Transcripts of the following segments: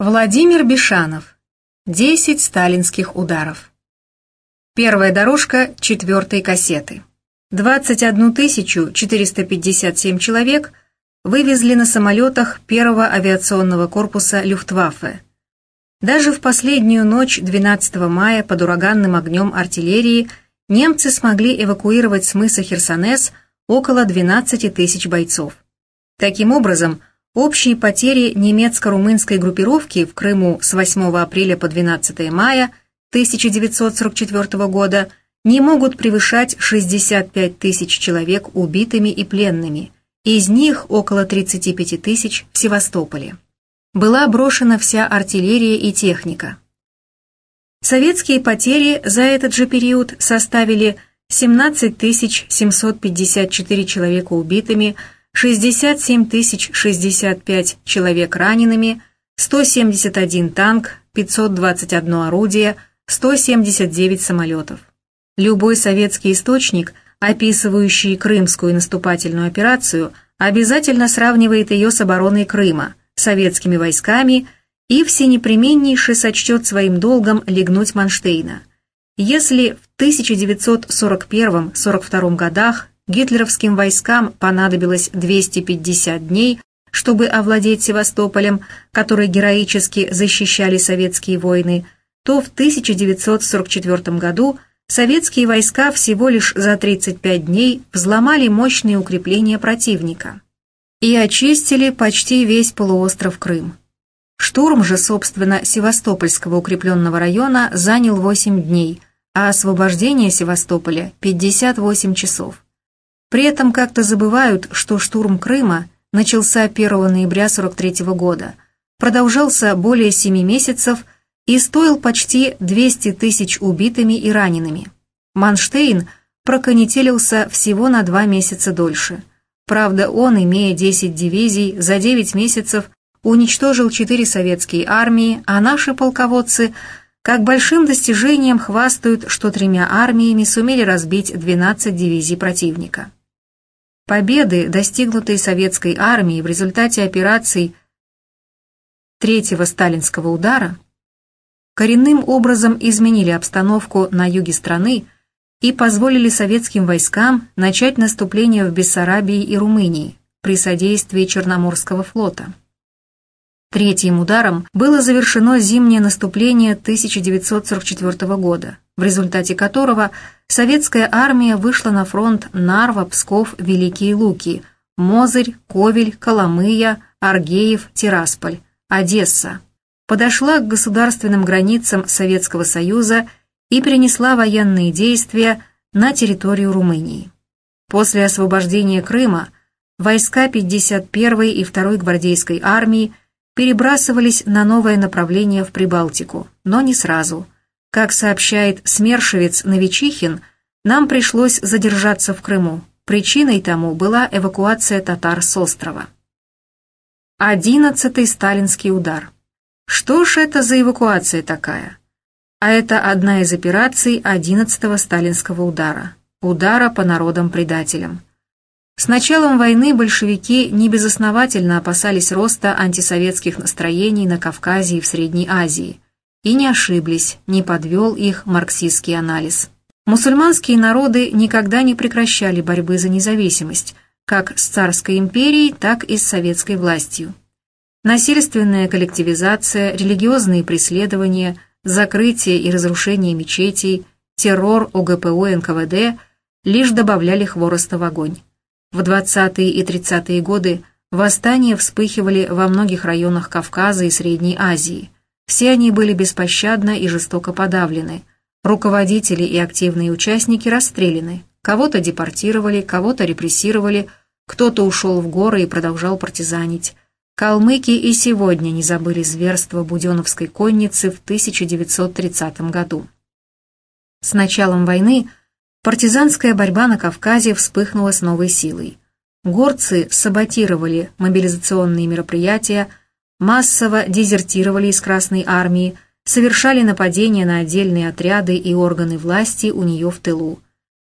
Владимир Бешанов. 10 сталинских ударов. Первая дорожка четвертой кассеты. 21 457 человек вывезли на самолетах первого авиационного корпуса Люфтваффе. Даже в последнюю ночь 12 мая под ураганным огнем артиллерии немцы смогли эвакуировать с мыса Херсонес около 12 тысяч бойцов. Таким образом, Общие потери немецко-румынской группировки в Крыму с 8 апреля по 12 мая 1944 года не могут превышать 65 тысяч человек убитыми и пленными, из них около 35 тысяч в Севастополе. Была брошена вся артиллерия и техника. Советские потери за этот же период составили 17 754 человека убитыми, 67 065 человек ранеными, 171 танк, 521 орудие, 179 самолетов. Любой советский источник, описывающий крымскую наступательную операцию, обязательно сравнивает ее с обороной Крыма, советскими войсками и всенепременнейше сочтет своим долгом легнуть Манштейна. Если в 1941-42 годах гитлеровским войскам понадобилось 250 дней, чтобы овладеть Севастополем, который героически защищали советские войны, то в 1944 году советские войска всего лишь за 35 дней взломали мощные укрепления противника и очистили почти весь полуостров Крым. Штурм же, собственно, Севастопольского укрепленного района занял 8 дней, а освобождение Севастополя – 58 часов. При этом как-то забывают, что штурм Крыма начался 1 ноября 43 года, продолжался более 7 месяцев и стоил почти 200 тысяч убитыми и ранеными. Манштейн проконетелился всего на 2 месяца дольше. Правда, он, имея 10 дивизий, за 9 месяцев уничтожил 4 советские армии, а наши полководцы как большим достижением хвастают, что тремя армиями сумели разбить 12 дивизий противника. Победы, достигнутые советской армией в результате операций третьего сталинского удара, коренным образом изменили обстановку на юге страны и позволили советским войскам начать наступление в Бессарабии и Румынии при содействии Черноморского флота. Третьим ударом было завершено зимнее наступление 1944 года, в результате которого советская армия вышла на фронт Нарва, Псков, Великие Луки, Мозырь, Ковель, Коломыя, Аргеев, Тирасполь, Одесса, подошла к государственным границам Советского Союза и перенесла военные действия на территорию Румынии. После освобождения Крыма войска 51-й и 2-й гвардейской армии перебрасывались на новое направление в Прибалтику, но не сразу – как сообщает смершевец Новичихин, нам пришлось задержаться в Крыму. Причиной тому была эвакуация татар с острова. Одиннадцатый сталинский удар. Что ж это за эвакуация такая? А это одна из операций одиннадцатого сталинского удара. Удара по народам-предателям. С началом войны большевики небезосновательно опасались роста антисоветских настроений на Кавказе и в Средней Азии – и не ошиблись, не подвел их марксистский анализ. Мусульманские народы никогда не прекращали борьбы за независимость, как с царской империей, так и с советской властью. Насильственная коллективизация, религиозные преследования, закрытие и разрушение мечетей, террор ОГПУ НКВД лишь добавляли хвороста в огонь. В 20-е и 30-е годы восстания вспыхивали во многих районах Кавказа и Средней Азии. Все они были беспощадно и жестоко подавлены. Руководители и активные участники расстреляны. Кого-то депортировали, кого-то репрессировали, кто-то ушел в горы и продолжал партизанить. Калмыки и сегодня не забыли зверства Буденовской конницы в 1930 году. С началом войны партизанская борьба на Кавказе вспыхнула с новой силой. Горцы саботировали мобилизационные мероприятия, массово дезертировали из Красной Армии, совершали нападения на отдельные отряды и органы власти у нее в тылу,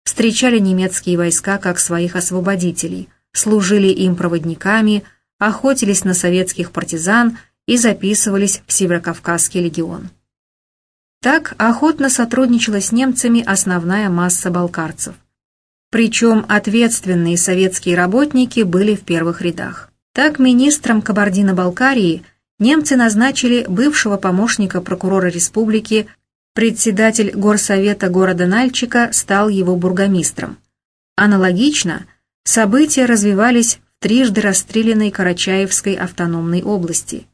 встречали немецкие войска как своих освободителей, служили им проводниками, охотились на советских партизан и записывались в Северокавказский легион. Так охотно сотрудничала с немцами основная масса балкарцев. Причем ответственные советские работники были в первых рядах. Так министром Кабардино-Балкарии немцы назначили бывшего помощника прокурора республики, председатель горсовета города Нальчика стал его бургомистром. Аналогично события развивались в трижды расстрелянной Карачаевской автономной области.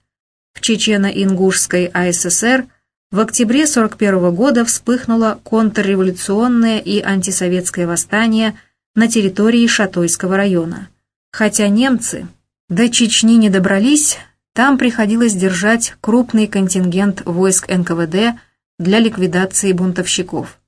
В Чечено-Ингушской АССР в октябре 1941 года вспыхнуло контрреволюционное и антисоветское восстание на территории Шатойского района. Хотя немцы до Чечни не добрались, там приходилось держать крупный контингент войск НКВД для ликвидации бунтовщиков.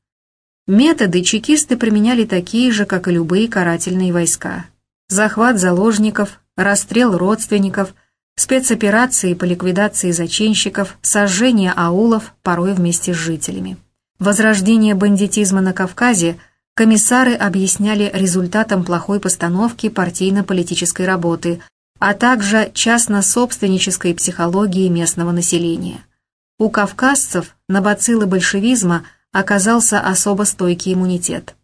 Методы чекисты применяли такие же, как и любые карательные войска. Захват заложников, расстрел родственников – спецоперации по ликвидации зачинщиков, сожжение аулов, порой вместе с жителями. Возрождение бандитизма на Кавказе комиссары объясняли результатом плохой постановки партийно-политической работы, а также частно-собственнической психологии местного населения. У кавказцев на бациллы большевизма оказался особо стойкий иммунитет.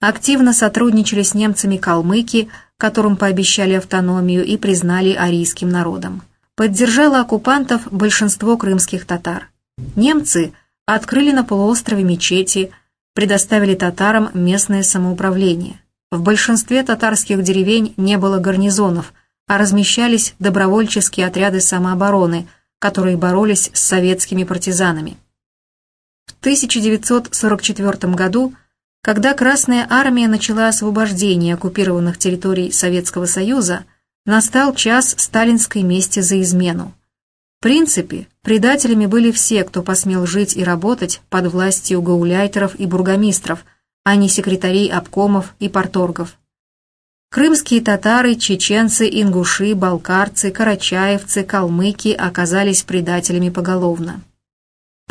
Активно сотрудничали с немцами калмыки, которым пообещали автономию и признали арийским народом. Поддержало оккупантов большинство крымских татар. Немцы открыли на полуострове мечети, предоставили татарам местное самоуправление. В большинстве татарских деревень не было гарнизонов, а размещались добровольческие отряды самообороны, которые боролись с советскими партизанами. В 1944 году когда Красная Армия начала освобождение оккупированных территорий Советского Союза, настал час сталинской мести за измену. В принципе, предателями были все, кто посмел жить и работать под властью гауляйтеров и бургомистров, а не секретарей обкомов и порторгов. Крымские татары, чеченцы, ингуши, балкарцы, карачаевцы, калмыки оказались предателями поголовно.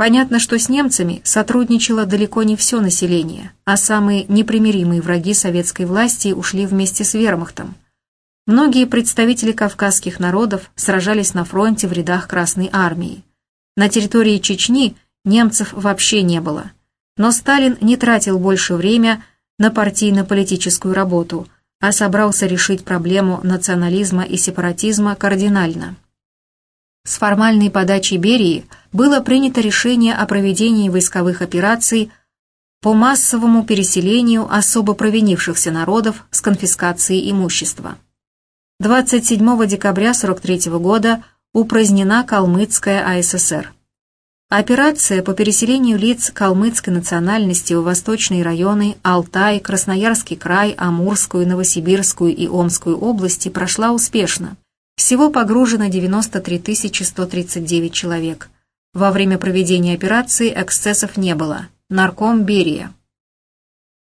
Понятно, что с немцами сотрудничало далеко не все население, а самые непримиримые враги советской власти ушли вместе с вермахтом. Многие представители кавказских народов сражались на фронте в рядах Красной Армии. На территории Чечни немцев вообще не было. Но Сталин не тратил больше время на партийно-политическую работу, а собрался решить проблему национализма и сепаратизма кардинально. С формальной подачей Берии – было принято решение о проведении войсковых операций по массовому переселению особо провинившихся народов с конфискацией имущества. 27 декабря 1943 года упразднена Калмыцкая АССР. Операция по переселению лиц калмыцкой национальности в восточные районы Алтай, Красноярский край, Амурскую, Новосибирскую и Омскую области прошла успешно. Всего погружено 93 139 человек. Во время проведения операции эксцессов не было. Нарком Берия.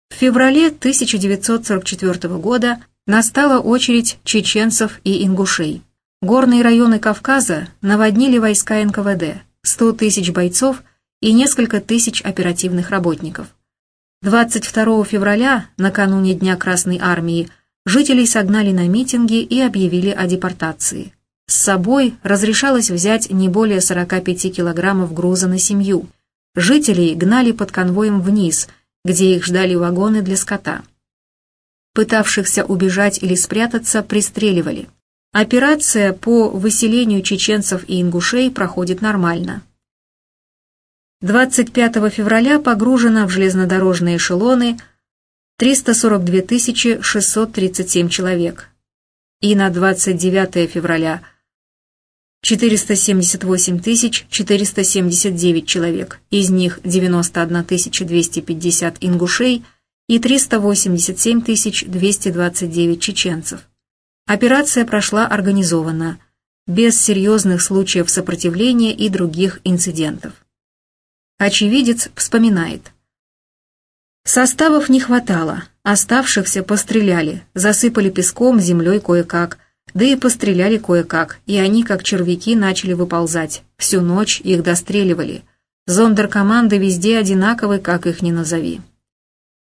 В феврале 1944 года настала очередь чеченцев и ингушей. Горные районы Кавказа наводнили войска НКВД, 100 тысяч бойцов и несколько тысяч оперативных работников. 22 февраля, накануне Дня Красной Армии, жителей согнали на митинги и объявили о депортации. С собой разрешалось взять не более 45 килограммов груза на семью. Жителей гнали под конвоем вниз, где их ждали вагоны для скота. Пытавшихся убежать или спрятаться пристреливали. Операция по выселению чеченцев и ингушей проходит нормально. 25 февраля погружено в железнодорожные эшелоны 342 637 человек. И на 29 февраля – 478 479 человек, из них 91 250 ингушей и 387 229 чеченцев. Операция прошла организованно, без серьезных случаев сопротивления и других инцидентов. Очевидец вспоминает. Составов не хватало, оставшихся постреляли, засыпали песком, землей кое-как, да и постреляли кое-как, и они, как червяки, начали выползать. Всю ночь их достреливали. Зондеркоманды везде одинаковы, как их ни назови.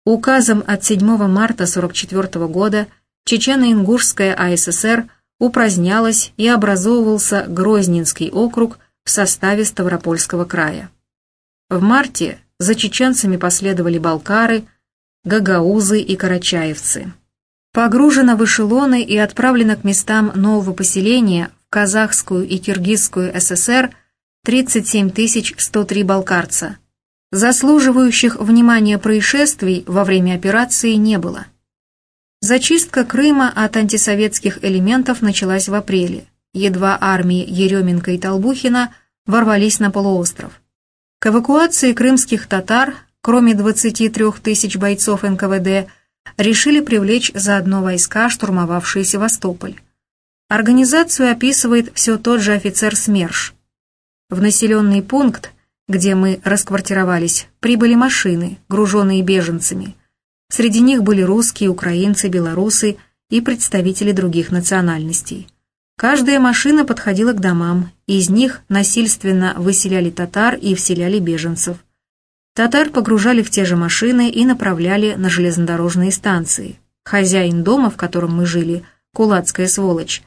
Указом от 7 марта 1944 года Чечено-Ингушская АССР упразднялось и образовывался Грозненский округ в составе Ставропольского края. В марте за чеченцами последовали балкары, гагаузы и карачаевцы. Погружено в эшелоны и отправлено к местам нового поселения в Казахскую и Киргизскую ССР 37 103 балкарца. Заслуживающих внимания происшествий во время операции не было. Зачистка Крыма от антисоветских элементов началась в апреле. Едва армии Еременко и Толбухина ворвались на полуостров. К эвакуации крымских татар, кроме 23 тысяч бойцов НКВД, решили привлечь заодно войска, штурмовавшие Севастополь. Организацию описывает все тот же офицер СМЕРШ. В населенный пункт, где мы расквартировались, прибыли машины, груженные беженцами – Среди них были русские, украинцы, белорусы и представители других национальностей. Каждая машина подходила к домам, из них насильственно выселяли татар и вселяли беженцев. Татар погружали в те же машины и направляли на железнодорожные станции. Хозяин дома, в котором мы жили, кулацкая сволочь,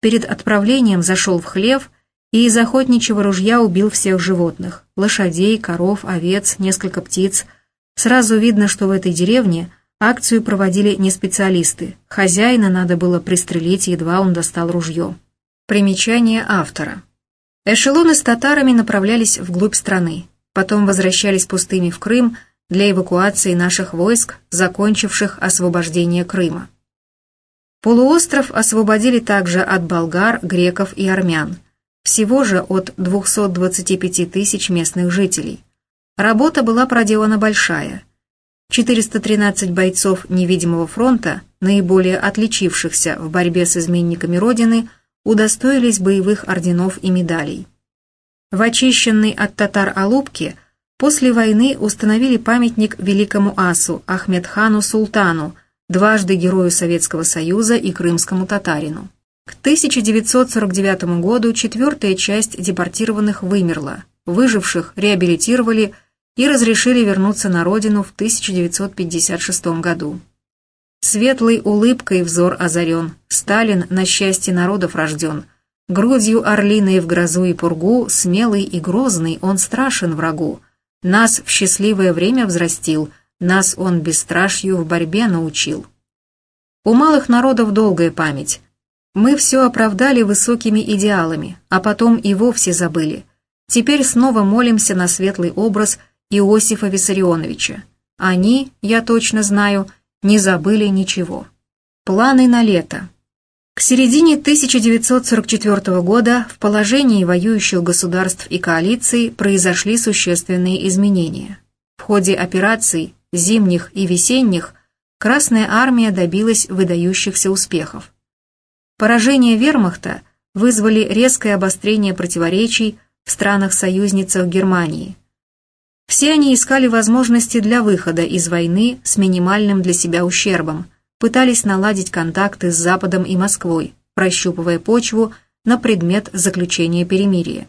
перед отправлением зашел в хлев и из охотничьего ружья убил всех животных – лошадей, коров, овец, несколько птиц – Сразу видно, что в этой деревне акцию проводили не специалисты. Хозяина надо было пристрелить, едва он достал ружье. Примечание автора. Эшелоны с татарами направлялись вглубь страны, потом возвращались пустыми в Крым для эвакуации наших войск, закончивших освобождение Крыма. Полуостров освободили также от болгар, греков и армян, всего же от 225 тысяч местных жителей – Работа была проделана большая. 413 бойцов невидимого фронта, наиболее отличившихся в борьбе с изменниками Родины, удостоились боевых орденов и медалей. В очищенной от татар Алубке после войны установили памятник великому асу Ахмедхану Султану, дважды Герою Советского Союза и крымскому татарину. К 1949 году четвертая часть депортированных вымерла, выживших реабилитировали и разрешили вернуться на родину в 1956 году. Светлой улыбкой взор озарен, Сталин на счастье народов рожден. Грудью орлиной в грозу и пургу, смелый и грозный, он страшен врагу. Нас в счастливое время взрастил, нас он бесстрашью в борьбе научил. У малых народов долгая память. Мы все оправдали высокими идеалами, а потом и вовсе забыли. Теперь снова молимся на светлый образ – Иосифа Виссарионовича. Они, я точно знаю, не забыли ничего. Планы на лето. К середине 1944 года в положении воюющих государств и коалиций произошли существенные изменения. В ходе операций, зимних и весенних, Красная Армия добилась выдающихся успехов. Поражения вермахта вызвали резкое обострение противоречий в странах-союзницах Германии – все они искали возможности для выхода из войны с минимальным для себя ущербом, пытались наладить контакты с Западом и Москвой, прощупывая почву на предмет заключения перемирия.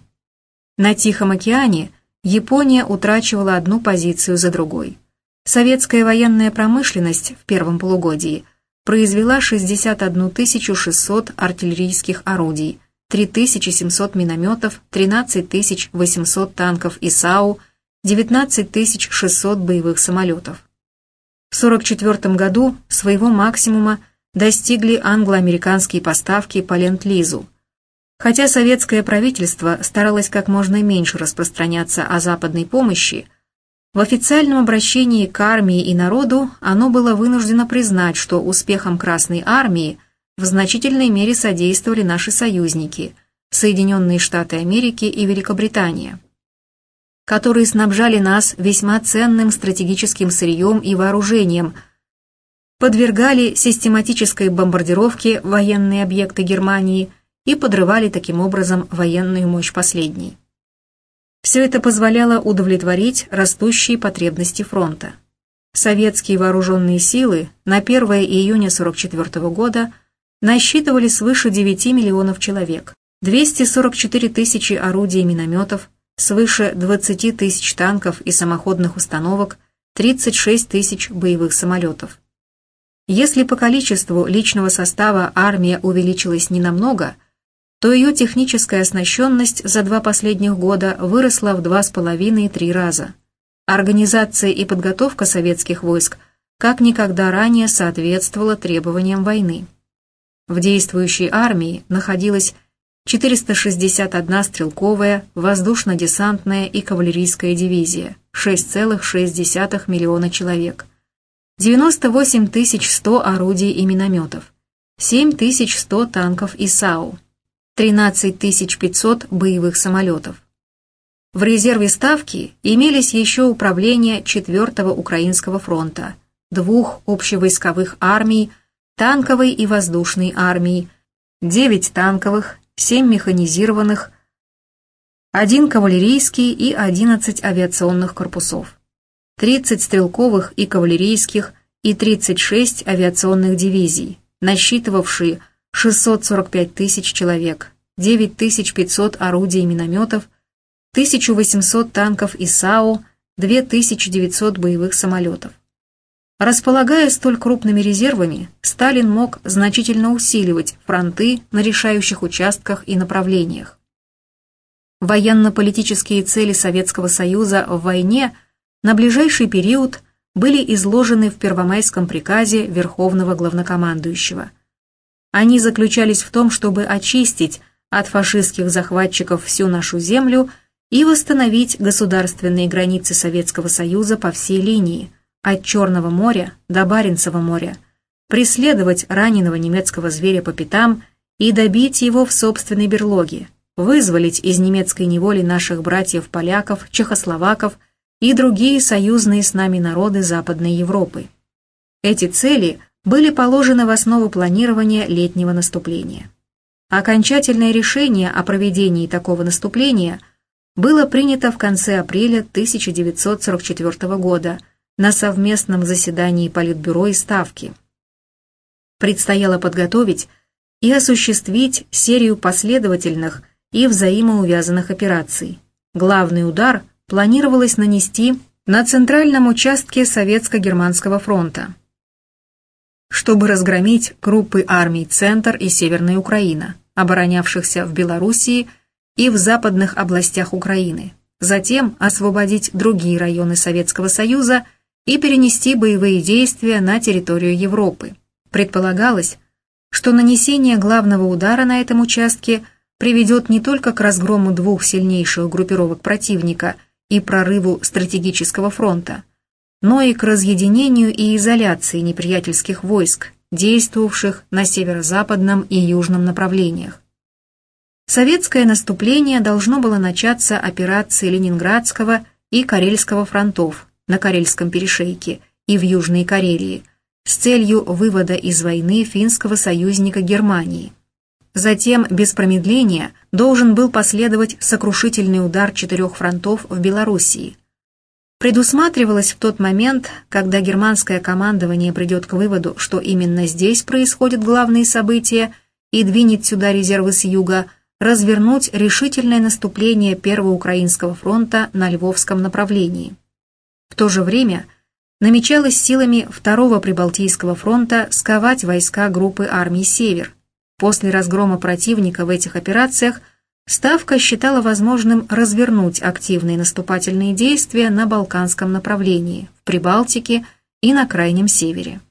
На Тихом океане Япония утрачивала одну позицию за другой. Советская военная промышленность в первом полугодии произвела 61 600 артиллерийских орудий, 3700 минометов, 13 800 танков ИСАУ, 19 600 боевых самолетов. В 1944 году своего максимума достигли англо-американские поставки по Ленд-Лизу. Хотя советское правительство старалось как можно меньше распространяться о западной помощи, в официальном обращении к армии и народу оно было вынуждено признать, что успехом Красной Армии в значительной мере содействовали наши союзники – Соединенные Штаты Америки и Великобритания которые снабжали нас весьма ценным стратегическим сырьем и вооружением, подвергали систематической бомбардировке военные объекты Германии и подрывали таким образом военную мощь последней. Все это позволяло удовлетворить растущие потребности фронта. Советские вооруженные силы на 1 июня 1944 года насчитывали свыше 9 миллионов человек, 244 тысячи орудий и минометов, свыше 20 тысяч танков и самоходных установок, 36 тысяч боевых самолетов. Если по количеству личного состава армия увеличилась ненамного, то ее техническая оснащенность за два последних года выросла в два с половиной три раза. Организация и подготовка советских войск как никогда ранее соответствовала требованиям войны. В действующей армии находилось 461 стрелковая, воздушно-десантная и кавалерийская дивизия, 6,6 миллиона человек, 98 100 орудий и минометов, 7100 танков и САУ, 13 500 боевых самолетов. В резерве Ставки имелись еще управления 4-го Украинского фронта, двух общевойсковых армий, танковой и воздушной армии, 9 танковых, 7 механизированных, 1 кавалерийский и 11 авиационных корпусов, 30 стрелковых и кавалерийских и 36 авиационных дивизий, насчитывавшие 645 тысяч человек, 9500 орудий и минометов, 1800 танков и САУ, 2900 боевых самолетов. Располагая столь крупными резервами, Сталин мог значительно усиливать фронты на решающих участках и направлениях. Военно-политические цели Советского Союза в войне на ближайший период были изложены в Первомайском приказе Верховного Главнокомандующего. Они заключались в том, чтобы очистить от фашистских захватчиков всю нашу землю и восстановить государственные границы Советского Союза по всей линии – от Черного моря до Баренцева моря, преследовать раненого немецкого зверя по пятам и добить его в собственной берлоге, вызволить из немецкой неволи наших братьев-поляков, чехословаков и другие союзные с нами народы Западной Европы. Эти цели были положены в основу планирования летнего наступления. Окончательное решение о проведении такого наступления было принято в конце апреля 1944 года – на совместном заседании Политбюро и Ставки. Предстояло подготовить и осуществить серию последовательных и взаимоувязанных операций. Главный удар планировалось нанести на центральном участке Советско-Германского фронта, чтобы разгромить группы армий «Центр» и «Северная Украина», оборонявшихся в Белоруссии и в западных областях Украины, затем освободить другие районы Советского Союза – и перенести боевые действия на территорию Европы. Предполагалось, что нанесение главного удара на этом участке приведет не только к разгрому двух сильнейших группировок противника и прорыву стратегического фронта, но и к разъединению и изоляции неприятельских войск, действовавших на северо-западном и южном направлениях. Советское наступление должно было начаться операцией Ленинградского и Карельского фронтов на Карельском перешейке и в Южной Карелии с целью вывода из войны финского союзника Германии. Затем, без промедления, должен был последовать сокрушительный удар четырех фронтов в Белоруссии. Предусматривалось в тот момент, когда германское командование придет к выводу, что именно здесь происходят главные события и двинет сюда резервы с юга, развернуть решительное наступление Первого Украинского фронта на Львовском направлении. В то же время намечалось силами Второго Прибалтийского фронта сковать войска группы армий «Север». После разгрома противника в этих операциях Ставка считала возможным развернуть активные наступательные действия на Балканском направлении, в Прибалтике и на Крайнем Севере.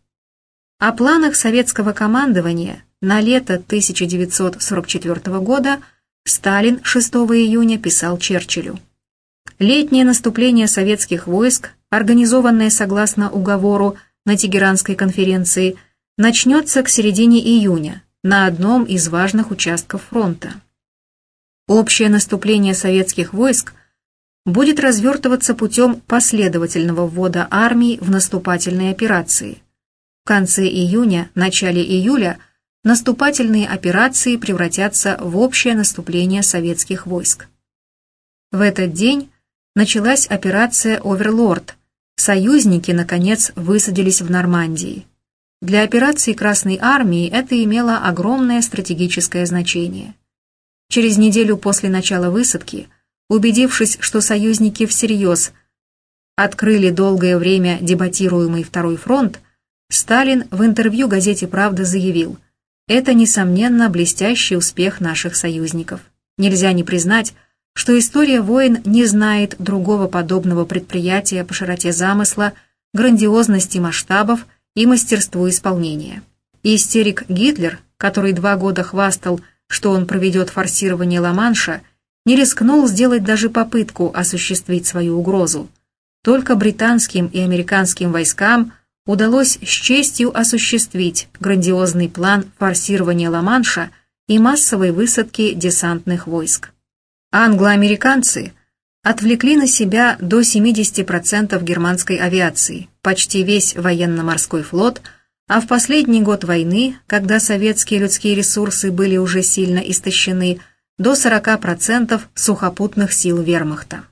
О планах советского командования на лето 1944 года Сталин 6 июня писал Черчиллю. Летнее наступление советских войск, организованное согласно уговору на Тегеранской конференции, начнется к середине июня на одном из важных участков фронта. Общее наступление советских войск будет развертываться путем последовательного ввода армий в наступательные операции. В конце июня, начале июля наступательные операции превратятся в общее наступление советских войск. В этот день началась операция «Оверлорд». Союзники, наконец, высадились в Нормандии. Для операции Красной Армии это имело огромное стратегическое значение. Через неделю после начала высадки, убедившись, что союзники всерьез открыли долгое время дебатируемый Второй фронт, Сталин в интервью газете «Правда» заявил, «Это, несомненно, блестящий успех наших союзников. Нельзя не признать, что история войн не знает другого подобного предприятия по широте замысла, грандиозности масштабов и мастерству исполнения. истерик Гитлер, который два года хвастал, что он проведет форсирование Ла-Манша, не рискнул сделать даже попытку осуществить свою угрозу. Только британским и американским войскам удалось с честью осуществить грандиозный план форсирования Ла-Манша и массовой высадки десантных войск. Англо-американцы отвлекли на себя до 70% германской авиации, почти весь военно-морской флот, а в последний год войны, когда советские людские ресурсы были уже сильно истощены, до 40% сухопутных сил вермахта.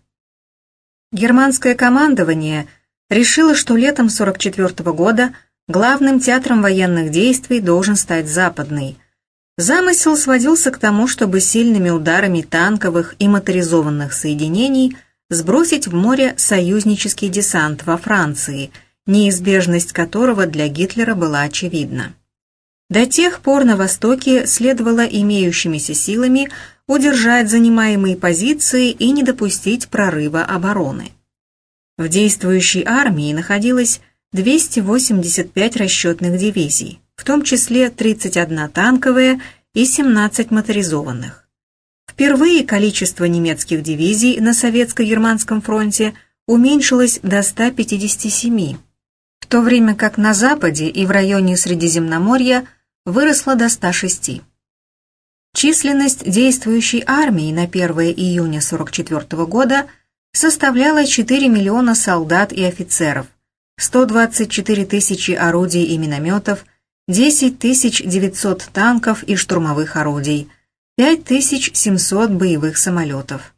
Германское командование решило, что летом 1944 года главным театром военных действий должен стать Западный – Замысел сводился к тому, чтобы сильными ударами танковых и моторизованных соединений сбросить в море союзнический десант во Франции, неизбежность которого для Гитлера была очевидна. До тех пор на Востоке следовало имеющимися силами удержать занимаемые позиции и не допустить прорыва обороны. В действующей армии находилось 285 расчетных дивизий, в том числе 31 танковая и 17 моторизованных. Впервые количество немецких дивизий на Советско-Германском фронте уменьшилось до 157, в то время как на Западе и в районе Средиземноморья выросло до 106. Численность действующей армии на 1 июня 1944 года составляла 4 миллиона солдат и офицеров, 124 тысячи орудий и минометов, 10 900 танков и штурмовых орудий, 5700 боевых самолетов.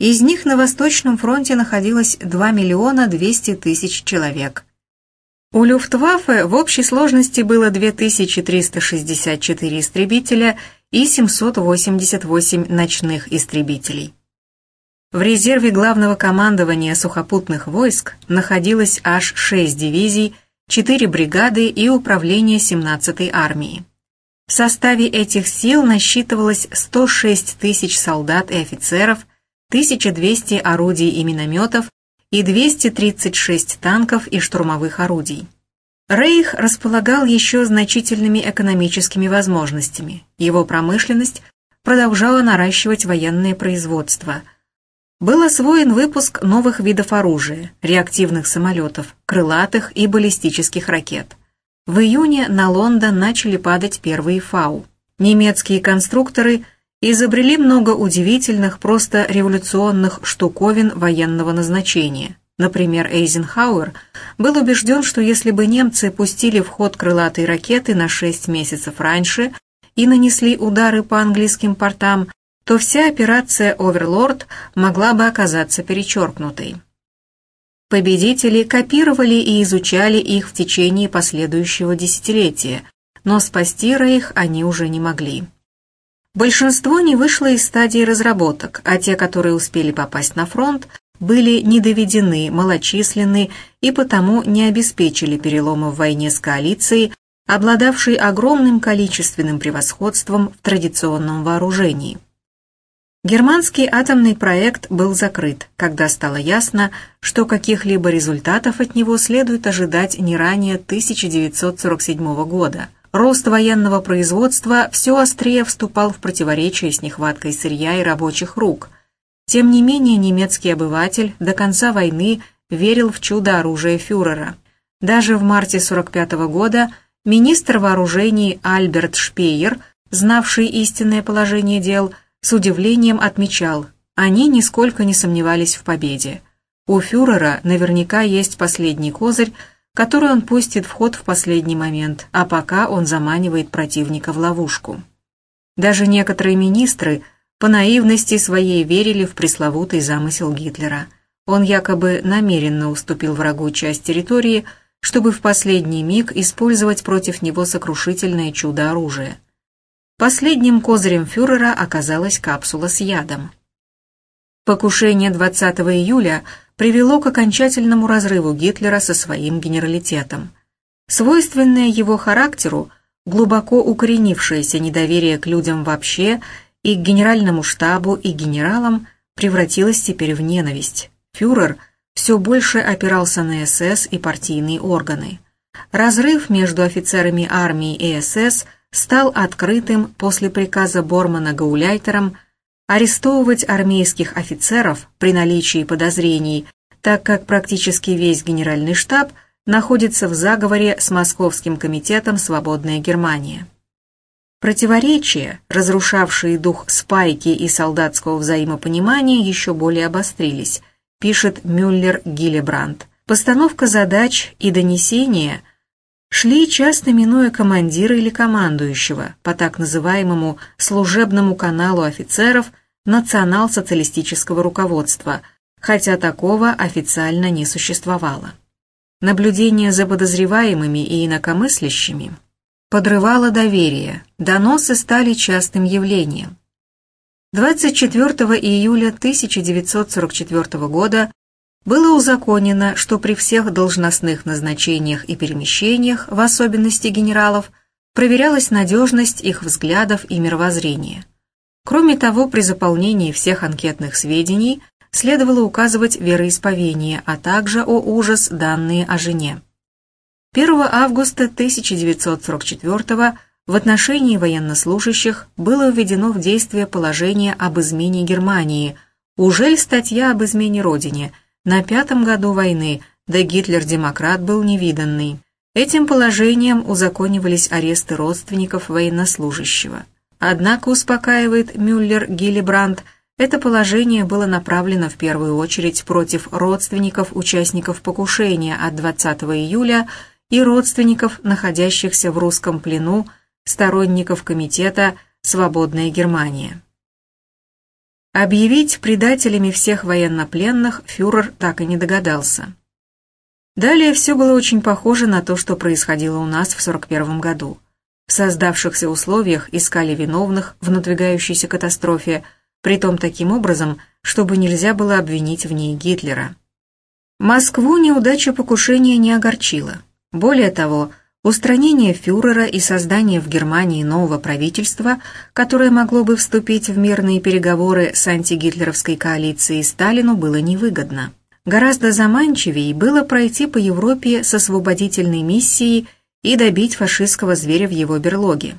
Из них на Восточном фронте находилось 2 миллиона 200 тысяч человек. У Люфтваффе в общей сложности было 2364 истребителя и 788 ночных истребителей. В резерве главного командования сухопутных войск находилось аж 6 дивизий четыре бригады и управление 17-й армии. В составе этих сил насчитывалось 106 тысяч солдат и офицеров, 1200 орудий и минометов и 236 танков и штурмовых орудий. Рейх располагал еще значительными экономическими возможностями. Его промышленность продолжала наращивать военное производство – был освоен выпуск новых видов оружия, реактивных самолетов, крылатых и баллистических ракет. В июне на Лондон начали падать первые ФАУ. Немецкие конструкторы изобрели много удивительных, просто революционных штуковин военного назначения. Например, Эйзенхауэр был убежден, что если бы немцы пустили в ход крылатые ракеты на 6 месяцев раньше и нанесли удары по английским портам, то вся операция «Оверлорд» могла бы оказаться перечеркнутой. Победители копировали и изучали их в течение последующего десятилетия, но спасти Рейх они уже не могли. Большинство не вышло из стадии разработок, а те, которые успели попасть на фронт, были недоведены, малочисленны и потому не обеспечили перелома в войне с коалицией, обладавшей огромным количественным превосходством в традиционном вооружении. Германский атомный проект был закрыт, когда стало ясно, что каких-либо результатов от него следует ожидать не ранее 1947 года. Рост военного производства все острее вступал в противоречие с нехваткой сырья и рабочих рук. Тем не менее немецкий обыватель до конца войны верил в чудо оружия фюрера. Даже в марте 1945 года министр вооружений Альберт Шпеер, знавший истинное положение дел, с удивлением отмечал, они нисколько не сомневались в победе. У фюрера наверняка есть последний козырь, который он пустит в ход в последний момент, а пока он заманивает противника в ловушку. Даже некоторые министры по наивности своей верили в пресловутый замысел Гитлера. Он якобы намеренно уступил врагу часть территории, чтобы в последний миг использовать против него сокрушительное чудо оружия. Последним козырем фюрера оказалась капсула с ядом. Покушение 20 июля привело к окончательному разрыву Гитлера со своим генералитетом. Свойственное его характеру глубоко укоренившееся недоверие к людям вообще и к генеральному штабу и генералам превратилось теперь в ненависть. Фюрер все больше опирался на СС и партийные органы. Разрыв между офицерами армии и СС стал открытым после приказа Бормана Гауляйтером арестовывать армейских офицеров при наличии подозрений, так как практически весь генеральный штаб находится в заговоре с Московским комитетом «Свободная Германия». Противоречия, разрушавшие дух спайки и солдатского взаимопонимания, еще более обострились, пишет Мюллер Гиллебранд. Постановка задач и донесения шли часто минуя командира или командующего по так называемому служебному каналу офицеров национал-социалистического руководства, хотя такого официально не существовало. Наблюдение за подозреваемыми и инакомыслящими подрывало доверие, доносы стали частым явлением. 24 июля 1944 года было узаконено, что при всех должностных назначениях и перемещениях, в особенности генералов, проверялась надежность их взглядов и мировоззрения. Кроме того, при заполнении всех анкетных сведений следовало указывать вероисповедение, а также о ужас данные о жене. 1 августа 1944 в отношении военнослужащих было введено в действие положение об измене Германии, уже статья об измене Родине, на пятом году войны, да Гитлер-демократ был невиданный. Этим положением узаконивались аресты родственников военнослужащего. Однако, успокаивает Мюллер Гиллибранд, это положение было направлено в первую очередь против родственников участников покушения от 20 июля и родственников, находящихся в русском плену, сторонников комитета «Свободная Германия». Объявить предателями всех военнопленных фюрер так и не догадался. Далее все было очень похоже на то, что происходило у нас в 1941 году. В создавшихся условиях искали виновных в надвигающейся катастрофе, притом таким образом, чтобы нельзя было обвинить в ней Гитлера. Москву неудача покушения не огорчила. Более того, устранение фюрера и создание в Германии нового правительства, которое могло бы вступить в мирные переговоры с антигитлеровской коалицией Сталину, было невыгодно. Гораздо заманчивее было пройти по Европе с освободительной миссией и добить фашистского зверя в его берлоге.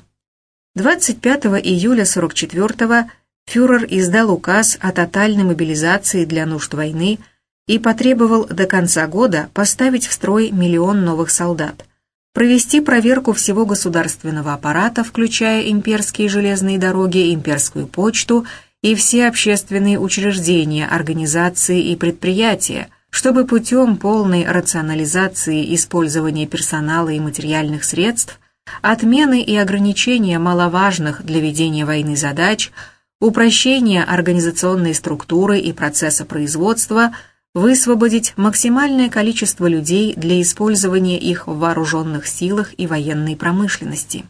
25 июля 44-го фюрер издал указ о тотальной мобилизации для нужд войны – и потребовал до конца года поставить в строй миллион новых солдат, провести проверку всего государственного аппарата, включая имперские железные дороги, имперскую почту и все общественные учреждения, организации и предприятия, чтобы путем полной рационализации использования персонала и материальных средств, отмены и ограничения маловажных для ведения войны задач, упрощения организационной структуры и процесса производства – высвободить максимальное количество людей для использования их в вооруженных силах и военной промышленности.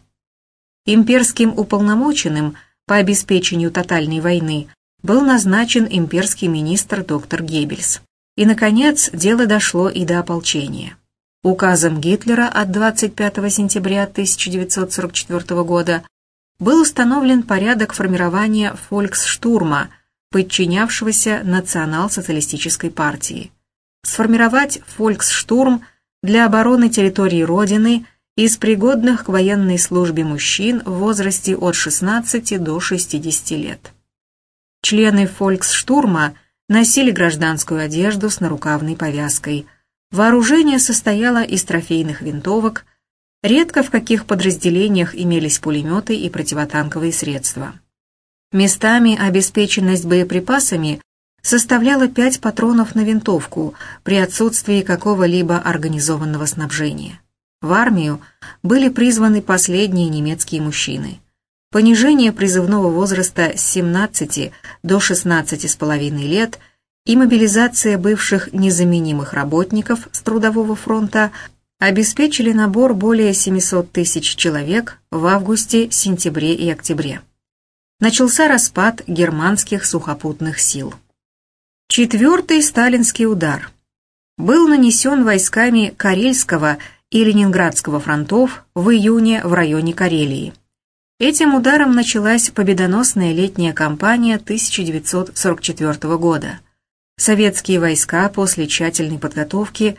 Имперским уполномоченным по обеспечению тотальной войны был назначен имперский министр доктор Геббельс. И, наконец, дело дошло и до ополчения. Указом Гитлера от 25 сентября 1944 года был установлен порядок формирования фольксштурма – подчинявшегося национал-социалистической партии. Сформировать фольксштурм для обороны территории Родины из пригодных к военной службе мужчин в возрасте от 16 до 60 лет. Члены фольксштурма носили гражданскую одежду с нарукавной повязкой. Вооружение состояло из трофейных винтовок, редко в каких подразделениях имелись пулеметы и противотанковые средства. Местами обеспеченность боеприпасами составляла 5 патронов на винтовку при отсутствии какого-либо организованного снабжения. В армию были призваны последние немецкие мужчины. Понижение призывного возраста с 17 до 16,5 лет и мобилизация бывших незаменимых работников с трудового фронта обеспечили набор более 700 тысяч человек в августе, сентябре и октябре начался распад германских сухопутных сил. Четвертый сталинский удар был нанесен войсками Карельского и Ленинградского фронтов в июне в районе Карелии. Этим ударом началась победоносная летняя кампания 1944 года. Советские войска после тщательной подготовки,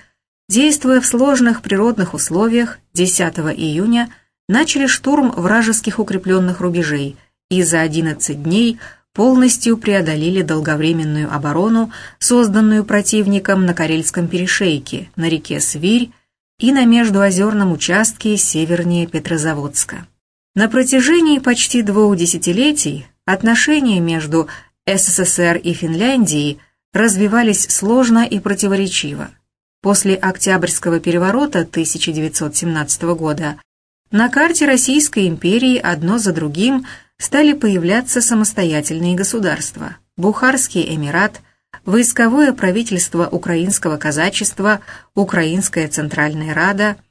действуя в сложных природных условиях, 10 июня начали штурм вражеских укрепленных рубежей и за 11 дней полностью преодолели долговременную оборону, созданную противником на Карельском перешейке, на реке Свирь и на междуозерном участке севернее Петрозаводска. На протяжении почти двух десятилетий отношения между СССР и Финляндией развивались сложно и противоречиво. После Октябрьского переворота 1917 года на карте Российской империи одно за другим стали появляться самостоятельные государства. Бухарский Эмират, войсковое правительство украинского казачества, Украинская Центральная Рада –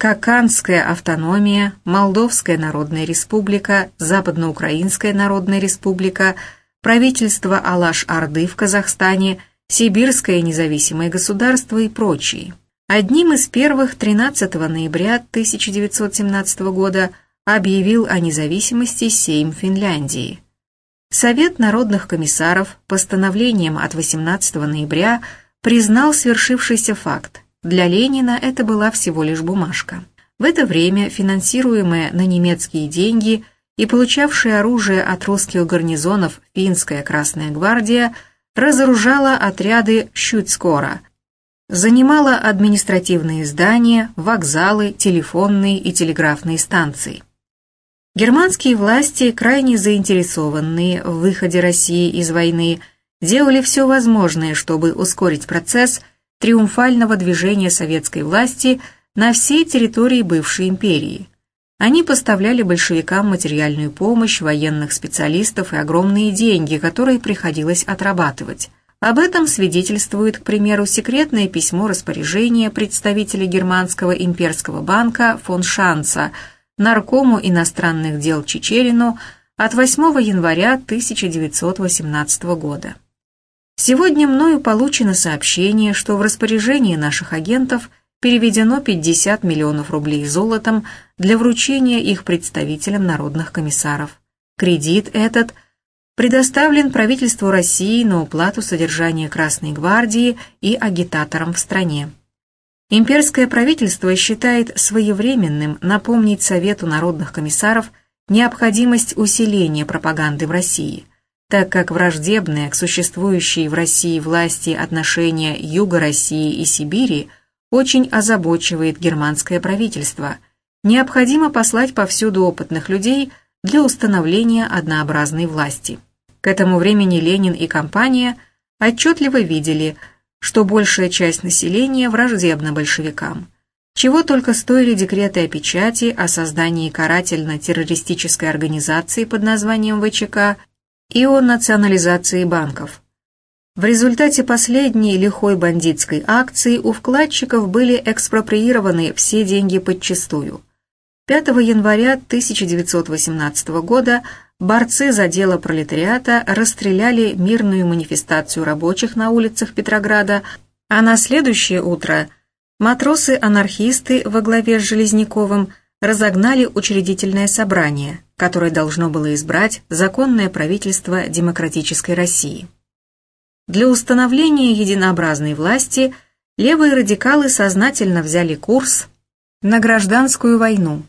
Каканская автономия, Молдовская Народная Республика, Западноукраинская Народная Республика, правительство Алаш-Орды в Казахстане, Сибирское независимое государство и прочие. Одним из первых 13 ноября 1917 года объявил о независимости Сейм Финляндии. Совет народных комиссаров постановлением от 18 ноября признал свершившийся факт – для Ленина это была всего лишь бумажка. В это время финансируемая на немецкие деньги и получавшая оружие от русских гарнизонов финская Красная Гвардия разоружала отряды Щуцкора, занимала административные здания, вокзалы, телефонные и телеграфные станции. Германские власти, крайне заинтересованные в выходе России из войны, делали все возможное, чтобы ускорить процесс – триумфального движения советской власти на всей территории бывшей империи. Они поставляли большевикам материальную помощь, военных специалистов и огромные деньги, которые приходилось отрабатывать. Об этом свидетельствует, к примеру, секретное письмо распоряжения представителя германского имперского банка фон Шанца наркому иностранных дел Чечерину от 8 января 1918 года. Сегодня мною получено сообщение, что в распоряжении наших агентов переведено 50 миллионов рублей золотом для вручения их представителям народных комиссаров. Кредит этот предоставлен правительству России на уплату содержания Красной гвардии и агитаторам в стране. Имперское правительство считает своевременным напомнить Совету народных комиссаров необходимость усиления пропаганды в России – так как враждебные к существующей в России власти отношения Юга России и Сибири очень озабочивает германское правительство. Необходимо послать повсюду опытных людей для установления однообразной власти. К этому времени Ленин и компания отчетливо видели, что большая часть населения враждебна большевикам. Чего только стоили декреты о печати о создании карательно-террористической организации под названием ВЧК и о национализации банков. В результате последней лихой бандитской акции у вкладчиков были экспроприированы все деньги подчистую. 5 января 1918 года борцы за дело пролетариата расстреляли мирную манифестацию рабочих на улицах Петрограда, а на следующее утро матросы-анархисты во главе с Железняковым разогнали учредительное собрание – которое должно было избрать законное правительство демократической России. Для установления единообразной власти левые радикалы сознательно взяли курс на гражданскую войну.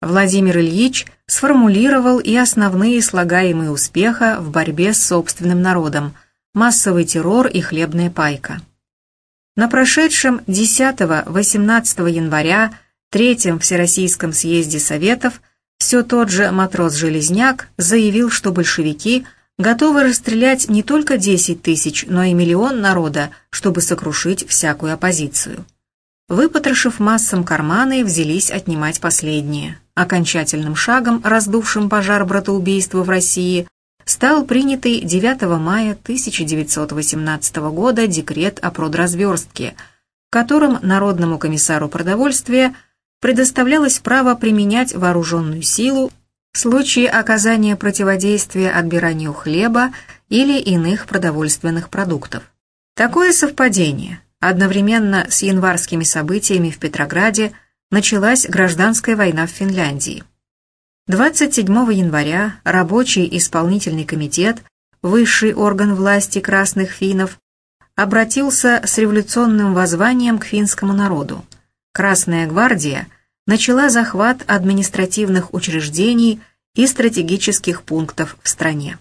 Владимир Ильич сформулировал и основные слагаемые успеха в борьбе с собственным народом – массовый террор и хлебная пайка. На прошедшем 10-18 января Третьем Всероссийском съезде Советов – все тот же матрос-железняк заявил, что большевики готовы расстрелять не только 10 тысяч, но и миллион народа, чтобы сокрушить всякую оппозицию. Выпотрошив массам карманы, взялись отнимать последние. Окончательным шагом, раздувшим пожар братоубийства в России, стал принятый 9 мая 1918 года декрет о продразверстке, в котором Народному комиссару продовольствия – предоставлялось право применять вооруженную силу в случае оказания противодействия отбиранию хлеба или иных продовольственных продуктов. Такое совпадение. Одновременно с январскими событиями в Петрограде началась гражданская война в Финляндии. 27 января рабочий исполнительный комитет, высший орган власти красных финнов, обратился с революционным воззванием к финскому народу. Красная гвардия начала захват административных учреждений и стратегических пунктов в стране.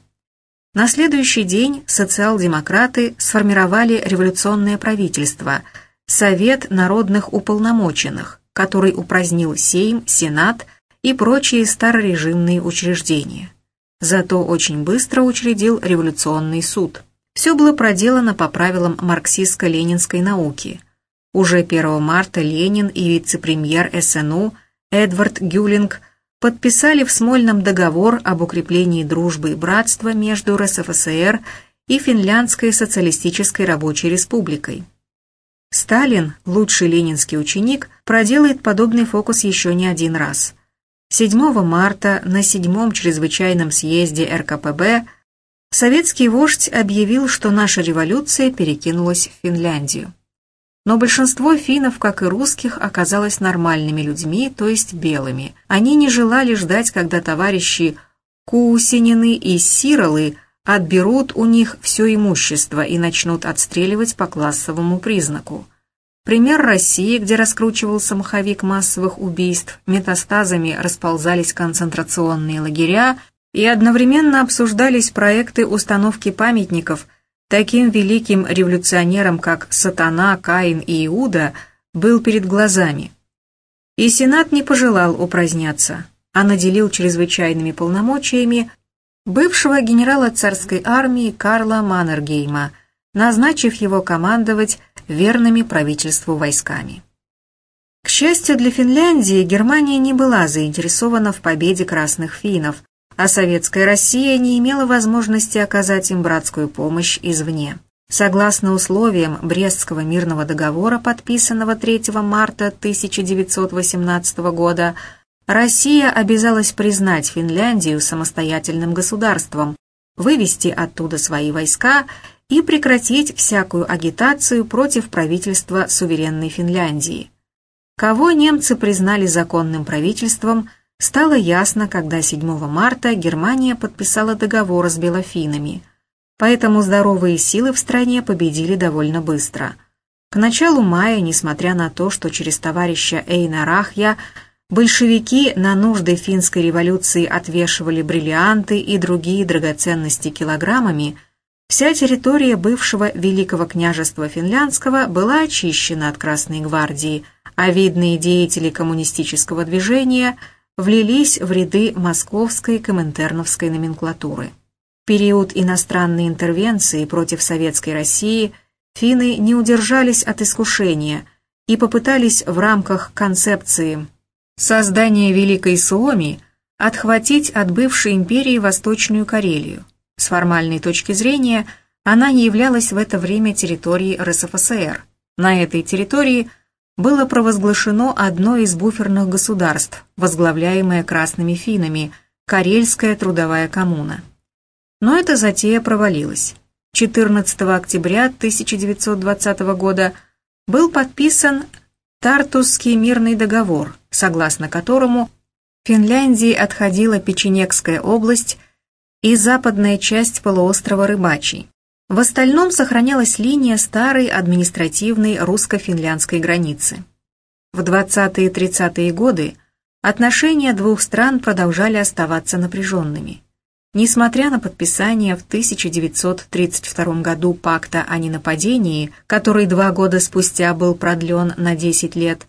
На следующий день социал-демократы сформировали революционное правительство Совет народных уполномоченных, который упразднил Сейм, Сенат и прочие старорежимные учреждения. Зато очень быстро учредил революционный суд. Все было проделано по правилам марксистско-ленинской науки. Уже 1 марта Ленин и вице-премьер СНУ Эдвард Гюлинг подписали в Смольном договор об укреплении дружбы и братства между РСФСР и Финляндской социалистической рабочей республикой. Сталин, лучший ленинский ученик, проделает подобный фокус еще не один раз. 7 марта на седьмом чрезвычайном съезде РКПБ советский вождь объявил, что наша революция перекинулась в Финляндию. Но большинство финнов, как и русских, оказалось нормальными людьми, то есть белыми. Они не желали ждать, когда товарищи Кусинины и Сиролы отберут у них все имущество и начнут отстреливать по классовому признаку. Пример России, где раскручивался маховик массовых убийств, метастазами расползались концентрационные лагеря и одновременно обсуждались проекты установки памятников таким великим революционерам, как Сатана, Каин и Иуда, был перед глазами. И Сенат не пожелал упраздняться, а наделил чрезвычайными полномочиями бывшего генерала царской армии Карла Маннергейма, назначив его командовать верными правительству войсками. К счастью для Финляндии, Германия не была заинтересована в победе красных финнов, а советская Россия не имела возможности оказать им братскую помощь извне. Согласно условиям Брестского мирного договора, подписанного 3 марта 1918 года, Россия обязалась признать Финляндию самостоятельным государством, вывести оттуда свои войска и прекратить всякую агитацию против правительства суверенной Финляндии. Кого немцы признали законным правительством, стало ясно, когда 7 марта Германия подписала договор с белофинами. Поэтому здоровые силы в стране победили довольно быстро. К началу мая, несмотря на то, что через товарища Эйна Рахья Большевики на нужды финской революции отвешивали бриллианты и другие драгоценности килограммами, вся территория бывшего Великого княжества Финляндского была очищена от Красной гвардии, а видные деятели коммунистического движения влились в ряды московской коминтерновской номенклатуры. В период иностранной интервенции против Советской России финны не удержались от искушения и попытались в рамках концепции создание Великой Суоми отхватить от бывшей империи Восточную Карелию. С формальной точки зрения она не являлась в это время территорией РСФСР. На этой территории было провозглашено одно из буферных государств, возглавляемое красными финами, Карельская трудовая коммуна. Но эта затея провалилась. 14 октября 1920 года был подписан Тартусский мирный договор, согласно которому Финляндии отходила Печенегская область и западная часть полуострова Рыбачий. В остальном сохранялась линия старой административной русско-финляндской границы. В 20-30-е годы отношения двух стран продолжали оставаться напряженными. Несмотря на подписание в 1932 году пакта о ненападении, который два года спустя был продлен на 10 лет,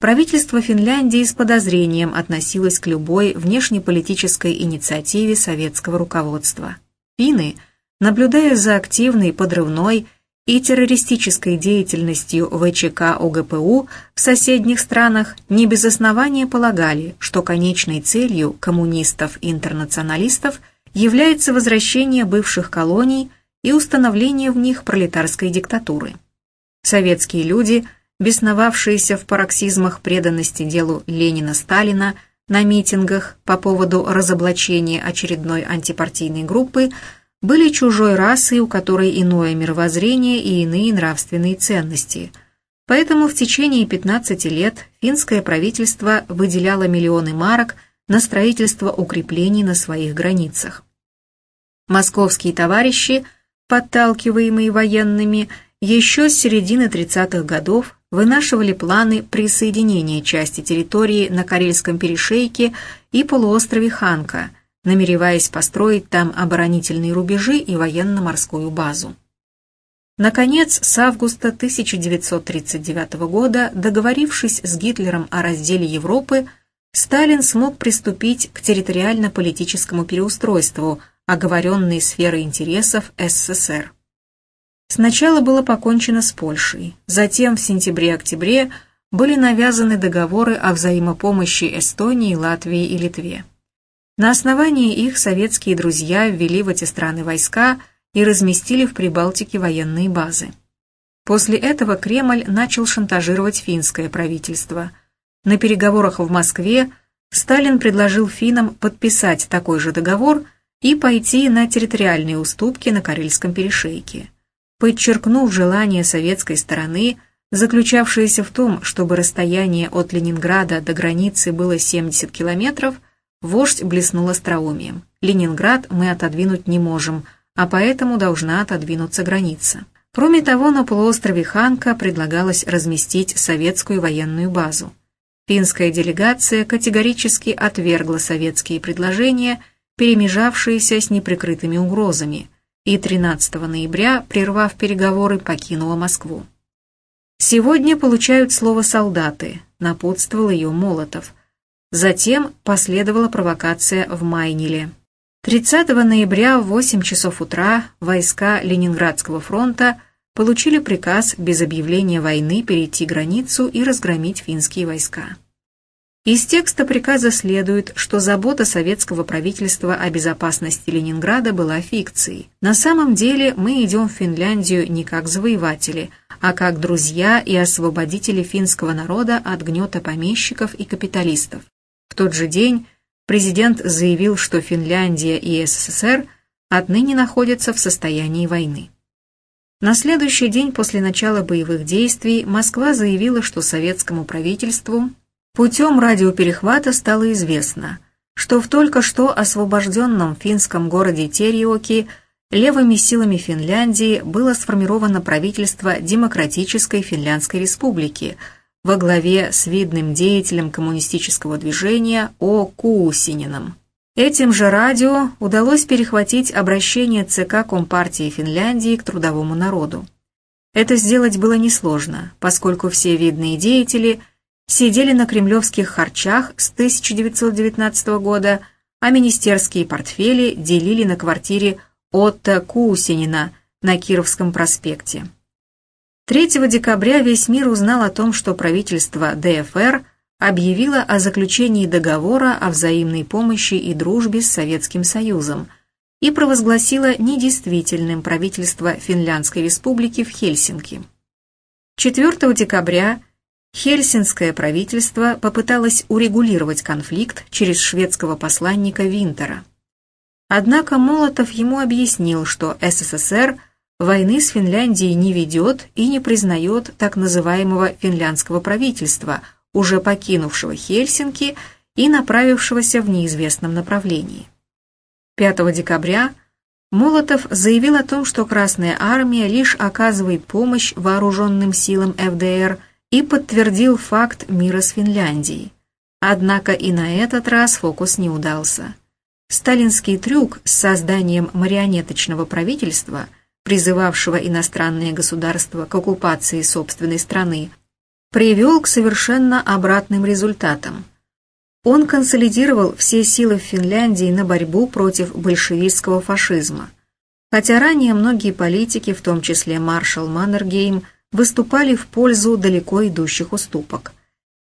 правительство Финляндии с подозрением относилось к любой внешнеполитической инициативе советского руководства. Финны, наблюдая за активной подрывной и террористической деятельностью ВЧК ОГПУ в соседних странах, не без основания полагали, что конечной целью коммунистов-интернационалистов – является возвращение бывших колоний и установление в них пролетарской диктатуры. Советские люди, бесновавшиеся в пароксизмах преданности делу Ленина-Сталина на митингах по поводу разоблачения очередной антипартийной группы, были чужой расой, у которой иное мировоззрение и иные нравственные ценности. Поэтому в течение 15 лет финское правительство выделяло миллионы марок на строительство укреплений на своих границах. Московские товарищи, подталкиваемые военными, еще с середины 30-х годов вынашивали планы присоединения части территории на Карельском перешейке и полуострове Ханка – намереваясь построить там оборонительные рубежи и военно-морскую базу. Наконец, с августа 1939 года, договорившись с Гитлером о разделе Европы, Сталин смог приступить к территориально-политическому переустройству оговоренной сферы интересов СССР. Сначала было покончено с Польшей, затем в сентябре-октябре были навязаны договоры о взаимопомощи Эстонии, Латвии и Литве. На основании их советские друзья ввели в эти страны войска и разместили в Прибалтике военные базы. После этого Кремль начал шантажировать финское правительство. На переговорах в Москве Сталин предложил финнам подписать такой же договор и пойти на территориальные уступки на Карельском перешейке. Подчеркнув желание советской стороны, заключавшееся в том, чтобы расстояние от Ленинграда до границы было 70 километров, Вождь блеснул остроумием. Ленинград мы отодвинуть не можем, а поэтому должна отодвинуться граница. Кроме того, на полуострове Ханка предлагалось разместить советскую военную базу. Финская делегация категорически отвергла советские предложения, перемежавшиеся с неприкрытыми угрозами, и 13 ноября, прервав переговоры, покинула Москву. «Сегодня получают слово солдаты», — напутствовал ее Молотов — Затем последовала провокация в Майниле. 30 ноября в 8 часов утра войска Ленинградского фронта получили приказ без объявления войны перейти границу и разгромить финские войска. Из текста приказа следует, что забота советского правительства о безопасности Ленинграда была фикцией. На самом деле мы идем в Финляндию не как завоеватели, а как друзья и освободители финского народа от гнета помещиков и капиталистов. В тот же день президент заявил, что Финляндия и СССР отныне находятся в состоянии войны. На следующий день после начала боевых действий Москва заявила, что советскому правительству путем радиоперехвата стало известно, что в только что освобожденном финском городе Терьоки левыми силами Финляндии было сформировано правительство Демократической Финляндской Республики – во главе с видным деятелем коммунистического движения О. Куусининым. Этим же радио удалось перехватить обращение ЦК Компартии Финляндии к трудовому народу. Это сделать было несложно, поскольку все видные деятели сидели на кремлевских харчах с 1919 года, а министерские портфели делили на квартире Отто Кусинина на Кировском проспекте. 3 декабря весь мир узнал о том, что правительство ДФР объявило о заключении договора о взаимной помощи и дружбе с Советским Союзом и провозгласило недействительным правительство Финляндской республики в Хельсинки. 4 декабря Хельсинское правительство попыталось урегулировать конфликт через шведского посланника Винтера. Однако Молотов ему объяснил, что СССР – войны с Финляндией не ведет и не признает так называемого финляндского правительства, уже покинувшего Хельсинки и направившегося в неизвестном направлении. 5 декабря Молотов заявил о том, что Красная Армия лишь оказывает помощь вооруженным силам ФДР и подтвердил факт мира с Финляндией. Однако и на этот раз фокус не удался. Сталинский трюк с созданием марионеточного правительства – призывавшего иностранные государства к оккупации собственной страны, привел к совершенно обратным результатам. Он консолидировал все силы в Финляндии на борьбу против большевистского фашизма. Хотя ранее многие политики, в том числе маршал Маннергейм, выступали в пользу далеко идущих уступок.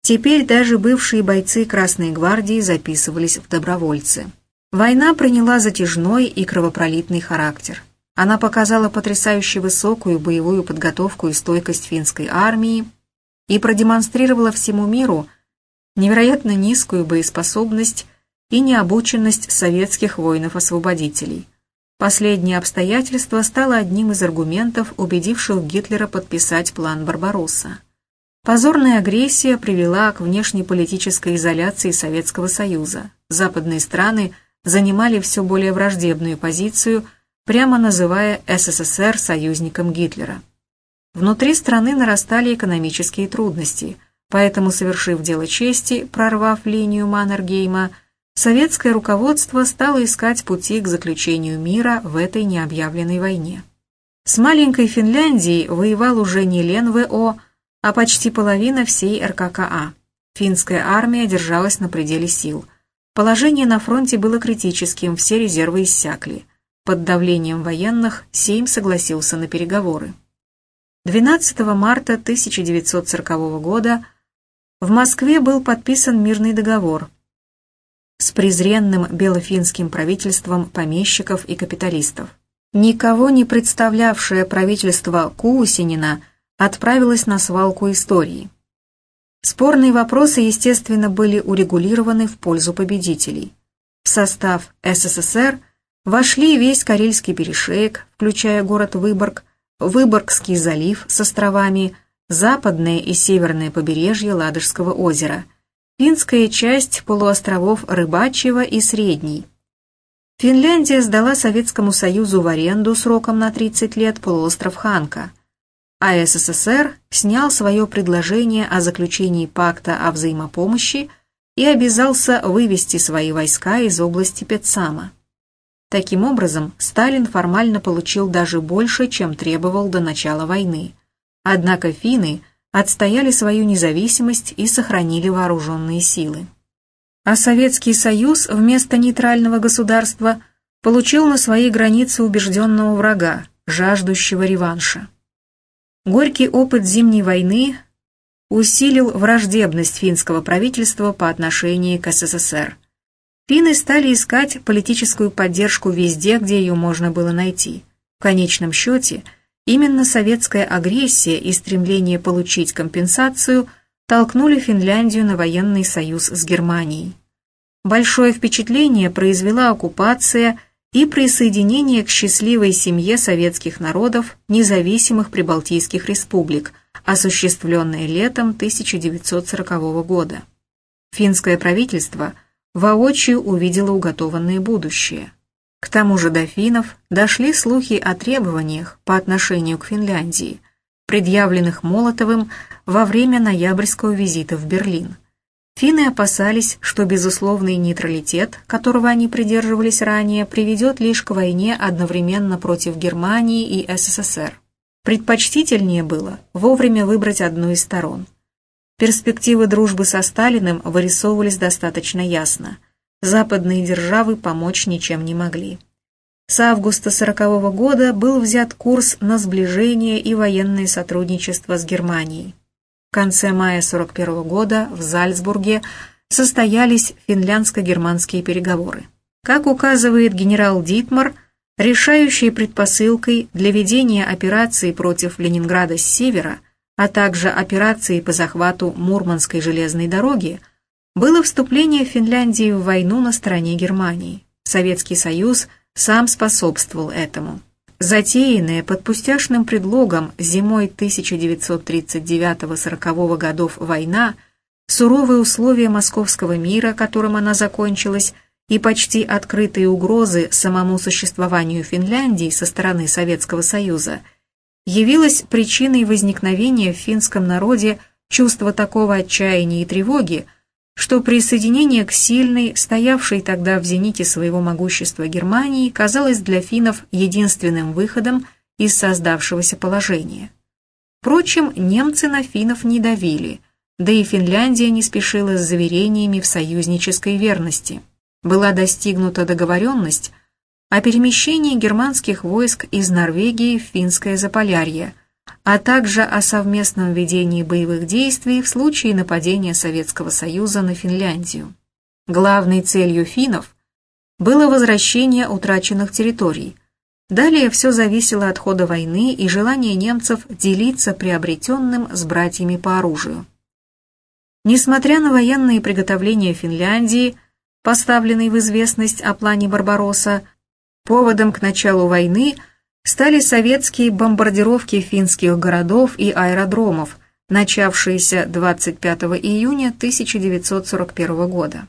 Теперь даже бывшие бойцы Красной гвардии записывались в добровольцы. Война приняла затяжной и кровопролитный характер. Она показала потрясающе высокую боевую подготовку и стойкость финской армии и продемонстрировала всему миру невероятно низкую боеспособность и необученность советских воинов-освободителей. Последнее обстоятельство стало одним из аргументов, убедивших Гитлера подписать план Барбаросса. Позорная агрессия привела к внешнеполитической изоляции Советского Союза. Западные страны занимали все более враждебную позицию, прямо называя СССР союзником Гитлера. Внутри страны нарастали экономические трудности, поэтому, совершив дело чести, прорвав линию Маннергейма, советское руководство стало искать пути к заключению мира в этой необъявленной войне. С маленькой Финляндией воевал уже не Лен ВО, а почти половина всей РККА. Финская армия держалась на пределе сил. Положение на фронте было критическим, все резервы иссякли. Под давлением военных Сейм согласился на переговоры. 12 марта 1940 года в Москве был подписан мирный договор с презренным белофинским правительством помещиков и капиталистов. Никого не представлявшее правительство Куусинина отправилось на свалку истории. Спорные вопросы, естественно, были урегулированы в пользу победителей. В состав СССР вошли весь Карельский перешеек, включая город Выборг, Выборгский залив с островами, западное и северное побережье Ладожского озера, финская часть полуостровов Рыбачьего и Средний. Финляндия сдала Советскому Союзу в аренду сроком на 30 лет полуостров Ханка, а СССР снял свое предложение о заключении пакта о взаимопомощи и обязался вывести свои войска из области Петсама. Таким образом, Сталин формально получил даже больше, чем требовал до начала войны. Однако финны отстояли свою независимость и сохранили вооруженные силы. А Советский Союз вместо нейтрального государства получил на своей границе убежденного врага, жаждущего реванша. Горький опыт Зимней войны усилил враждебность финского правительства по отношению к СССР – Финны стали искать политическую поддержку везде, где ее можно было найти. В конечном счете, именно советская агрессия и стремление получить компенсацию толкнули Финляндию на военный союз с Германией. Большое впечатление произвела оккупация и присоединение к счастливой семье советских народов независимых прибалтийских республик, осуществленное летом 1940 года. Финское правительство – воочию увидела уготованное будущее. К тому же до финнов дошли слухи о требованиях по отношению к Финляндии, предъявленных Молотовым во время ноябрьского визита в Берлин. Финны опасались, что безусловный нейтралитет, которого они придерживались ранее, приведет лишь к войне одновременно против Германии и СССР. Предпочтительнее было вовремя выбрать одну из сторон – Перспективы дружбы со Сталиным вырисовывались достаточно ясно. Западные державы помочь ничем не могли. С августа 1940 года был взят курс на сближение и военное сотрудничество с Германией. В конце мая 1941 года в Зальцбурге состоялись финляндско-германские переговоры. Как указывает генерал Дитмар, решающей предпосылкой для ведения операции против Ленинграда с севера а также операции по захвату Мурманской железной дороги, было вступление Финляндии в войну на стороне Германии. Советский Союз сам способствовал этому. Затеянная под пустяшным предлогом зимой 1939-40 годов война, суровые условия московского мира, которым она закончилась, и почти открытые угрозы самому существованию Финляндии со стороны Советского Союза – явилась причиной возникновения в финском народе чувства такого отчаяния и тревоги, что присоединение к сильной, стоявшей тогда в зените своего могущества Германии, казалось для финнов единственным выходом из создавшегося положения. Впрочем, немцы на финнов не давили, да и Финляндия не спешила с заверениями в союзнической верности. Была достигнута договоренность – о перемещении германских войск из Норвегии в Финское Заполярье, а также о совместном ведении боевых действий в случае нападения Советского Союза на Финляндию. Главной целью финнов было возвращение утраченных территорий. Далее все зависело от хода войны и желания немцев делиться приобретенным с братьями по оружию. Несмотря на военные приготовления Финляндии, поставленные в известность о плане Барбаросса, Поводом к началу войны стали советские бомбардировки финских городов и аэродромов, начавшиеся 25 июня 1941 года.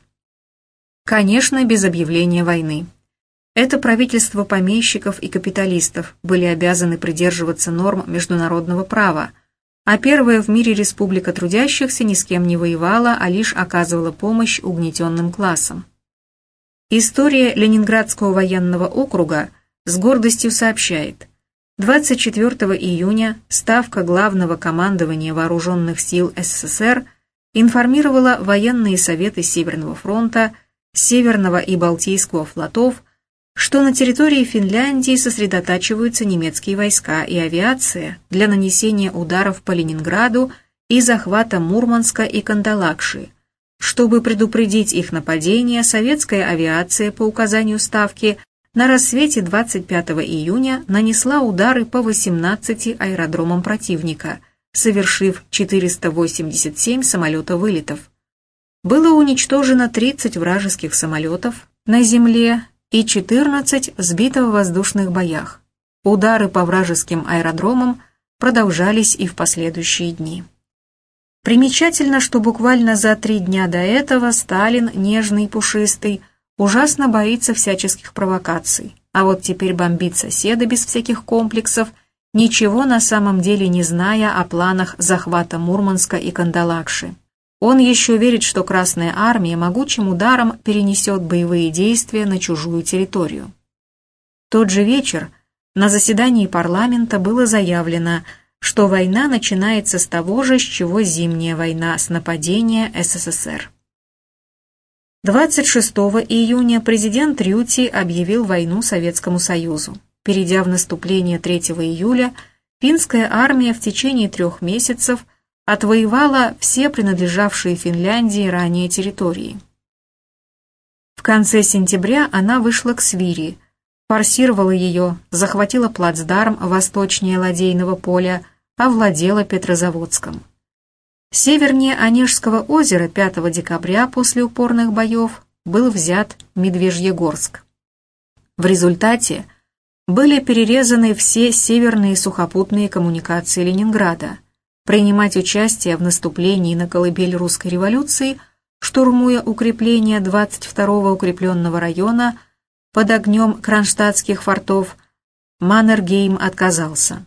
Конечно, без объявления войны. Это правительство помещиков и капиталистов были обязаны придерживаться норм международного права, а первая в мире республика трудящихся ни с кем не воевала, а лишь оказывала помощь угнетенным классам. История Ленинградского военного округа с гордостью сообщает, 24 июня Ставка Главного командования Вооруженных сил СССР информировала военные советы Северного фронта, Северного и Балтийского флотов что на территории Финляндии сосредотачиваются немецкие войска и авиация для нанесения ударов по Ленинграду и захвата Мурманска и Кандалакши. Чтобы предупредить их нападение, советская авиация по указанию Ставки на рассвете 25 июня нанесла удары по 18 аэродромам противника, совершив 487 самолета-вылетов. Было уничтожено 30 вражеских самолетов, на земле и 14 сбито в воздушных боях. Удары по вражеским аэродромам продолжались и в последующие дни. Примечательно, что буквально за три дня до этого Сталин, нежный и пушистый, ужасно боится всяческих провокаций, а вот теперь бомбит соседа без всяких комплексов, ничего на самом деле не зная о планах захвата Мурманска и Кандалакши. Он еще верит, что Красная Армия могучим ударом перенесет боевые действия на чужую территорию. тот же вечер на заседании парламента было заявлено, что война начинается с того же, с чего зимняя война, с нападения СССР. 26 июня президент Рюти объявил войну Советскому Союзу. Перейдя в наступление 3 июля, финская армия в течение трех месяцев – отвоевала все принадлежавшие Финляндии ранее территории. В конце сентября она вышла к Свири, форсировала ее, захватила плацдарм восточнее Ладейного поля, овладела Петрозаводском. Севернее Онежского озера 5 декабря после упорных боев был взят Медвежьегорск. В результате были перерезаны все северные сухопутные коммуникации Ленинграда – принимать участие в наступлении на колыбель русской революции, штурмуя укрепления 22-го укрепленного района под огнем кронштадтских фортов, Маннергейм отказался.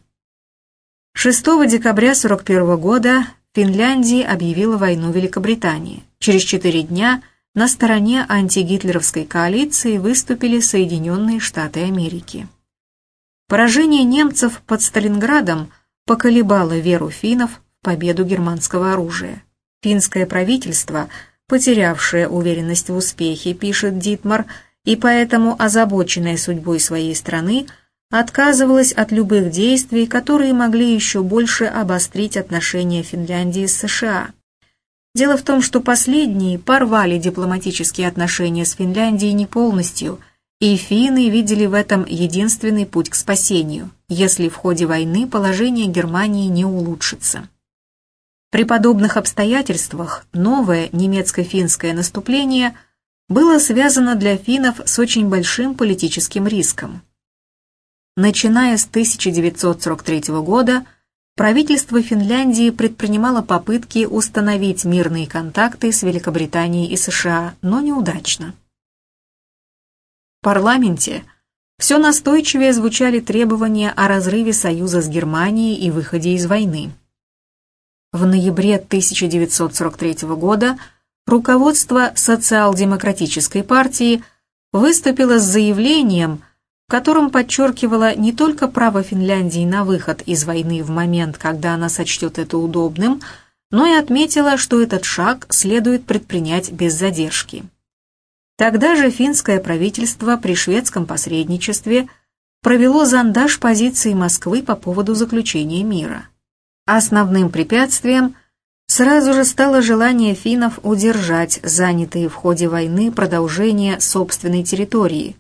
6 декабря 1941 года Финляндия объявила войну Великобритании. Через четыре дня на стороне антигитлеровской коалиции выступили Соединенные Штаты Америки. Поражение немцев под Сталинградом – поколебало веру финнов в победу германского оружия. Финское правительство, потерявшее уверенность в успехе, пишет Дитмар, и поэтому озабоченное судьбой своей страны, отказывалось от любых действий, которые могли еще больше обострить отношения Финляндии с США. Дело в том, что последние порвали дипломатические отношения с Финляндией не полностью – и финны видели в этом единственный путь к спасению, если в ходе войны положение Германии не улучшится. При подобных обстоятельствах новое немецко-финское наступление было связано для финнов с очень большим политическим риском. Начиная с 1943 года, правительство Финляндии предпринимало попытки установить мирные контакты с Великобританией и США, но неудачно парламенте все настойчивее звучали требования о разрыве союза с Германией и выходе из войны. В ноябре 1943 года руководство социал-демократической партии выступило с заявлением, в котором подчеркивало не только право Финляндии на выход из войны в момент, когда она сочтет это удобным, но и отметила, что этот шаг следует предпринять без задержки. Тогда же финское правительство при шведском посредничестве провело зондаж позиции Москвы по поводу заключения мира. Основным препятствием сразу же стало желание финнов удержать занятые в ходе войны продолжение собственной территории,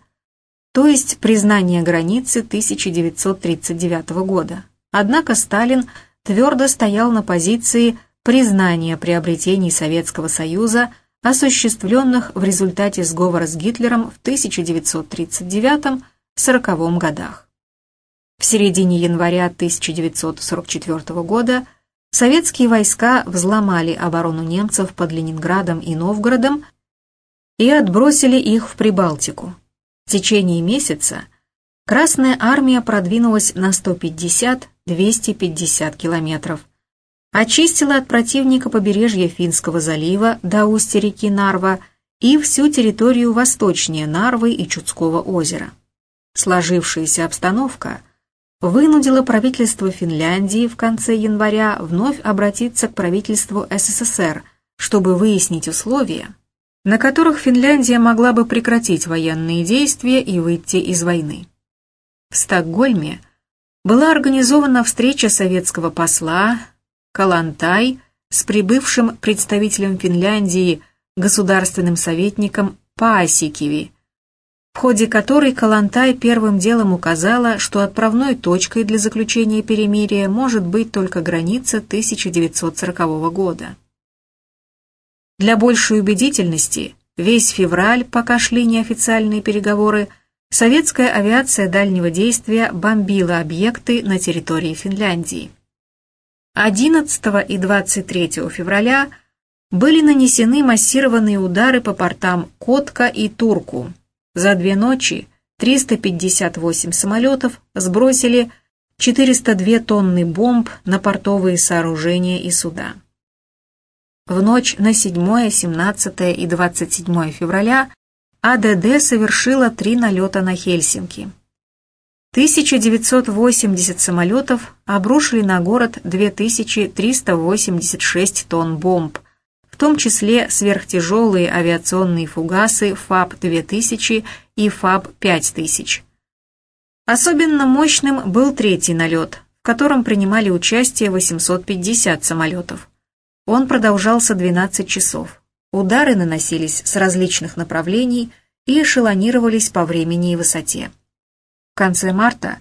то есть признание границы 1939 года. Однако Сталин твердо стоял на позиции признания приобретений Советского Союза – осуществленных в результате сговора с Гитлером в 1939 1940 годах. В середине января 1944 года советские войска взломали оборону немцев под Ленинградом и Новгородом и отбросили их в Прибалтику. В течение месяца Красная армия продвинулась на 150-250 километров, очистила от противника побережье Финского залива до устья реки Нарва и всю территорию восточнее Нарвы и Чудского озера. Сложившаяся обстановка вынудила правительство Финляндии в конце января вновь обратиться к правительству СССР, чтобы выяснить условия, на которых Финляндия могла бы прекратить военные действия и выйти из войны. В Стокгольме была организована встреча советского посла Калантай с прибывшим представителем Финляндии государственным советником Паасикиви, в ходе которой Калантай первым делом указала, что отправной точкой для заключения перемирия может быть только граница 1940 года. Для большей убедительности весь февраль, пока шли неофициальные переговоры, советская авиация дальнего действия бомбила объекты на территории Финляндии. 11 и 23 февраля были нанесены массированные удары по портам Котка и Турку. За две ночи 358 самолетов сбросили 402 тонны бомб на портовые сооружения и суда. В ночь на 7, 17 и 27 февраля АДД совершила три налета на Хельсинки. 1980 самолетов обрушили на город 2386 тонн бомб, в том числе сверхтяжелые авиационные фугасы ФАБ-2000 и ФАБ-5000. Особенно мощным был третий налет, в котором принимали участие 850 самолетов. Он продолжался 12 часов. Удары наносились с различных направлений и эшелонировались по времени и высоте. В конце марта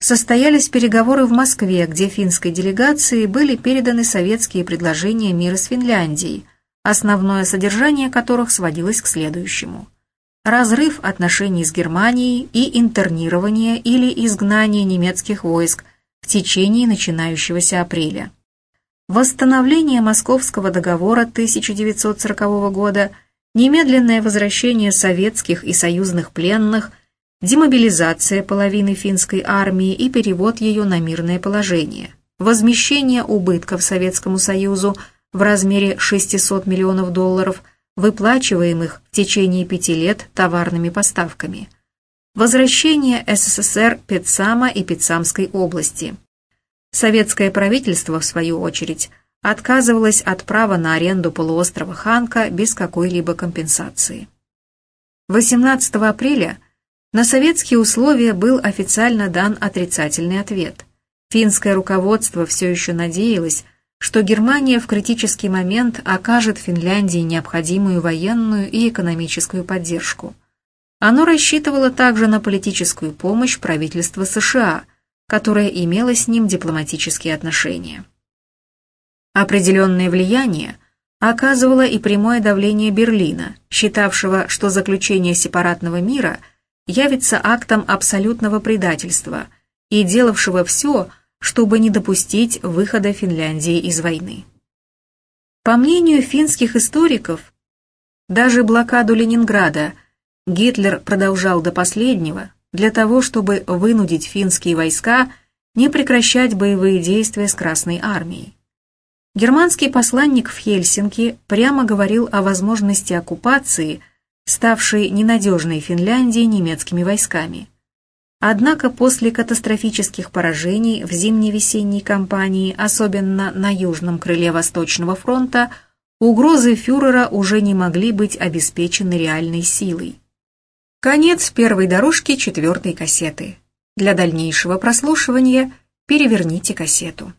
состоялись переговоры в Москве, где финской делегации были переданы советские предложения мира с Финляндией, основное содержание которых сводилось к следующему. Разрыв отношений с Германией и интернирование или изгнание немецких войск в течение начинающегося апреля восстановление Московского договора 1940 года, немедленное возвращение советских и союзных пленных, демобилизация половины финской армии и перевод ее на мирное положение, возмещение убытков Советскому Союзу в размере 600 миллионов долларов, выплачиваемых в течение пяти лет товарными поставками, возвращение СССР Петсама и Петсамской области – Советское правительство, в свою очередь, отказывалось от права на аренду полуострова Ханка без какой-либо компенсации. 18 апреля на советские условия был официально дан отрицательный ответ. Финское руководство все еще надеялось, что Германия в критический момент окажет Финляндии необходимую военную и экономическую поддержку. Оно рассчитывало также на политическую помощь правительства США – которая имела с ним дипломатические отношения. Определенное влияние оказывало и прямое давление Берлина, считавшего, что заключение сепаратного мира явится актом абсолютного предательства и делавшего все, чтобы не допустить выхода Финляндии из войны. По мнению финских историков, даже блокаду Ленинграда Гитлер продолжал до последнего, для того, чтобы вынудить финские войска не прекращать боевые действия с Красной армией. Германский посланник в Хельсинки прямо говорил о возможности оккупации, ставшей ненадежной Финляндии немецкими войсками. Однако после катастрофических поражений в зимне-весенней кампании, особенно на южном крыле Восточного фронта, угрозы фюрера уже не могли быть обеспечены реальной силой. Конец первой дорожки четвертой кассеты. Для дальнейшего прослушивания переверните кассету.